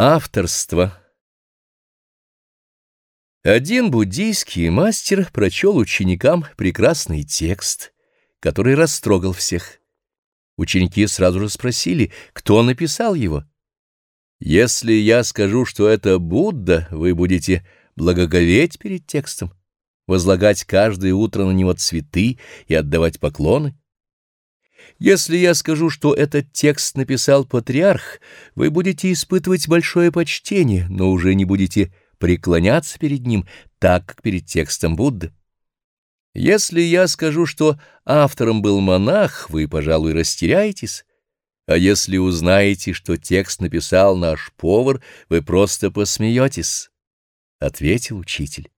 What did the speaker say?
Авторство Один буддийский мастер прочел ученикам прекрасный текст, который растрогал всех. Ученики сразу же спросили, кто написал его. «Если я скажу, что это Будда, вы будете благоговеть перед текстом, возлагать каждое утро на него цветы и отдавать поклоны?» Если я скажу, что этот текст написал патриарх, вы будете испытывать большое почтение, но уже не будете преклоняться перед ним, так как перед текстом Будды. Если я скажу, что автором был монах, вы, пожалуй, растеряетесь, а если узнаете, что текст написал наш повар, вы просто посмеетесь, — ответил учитель.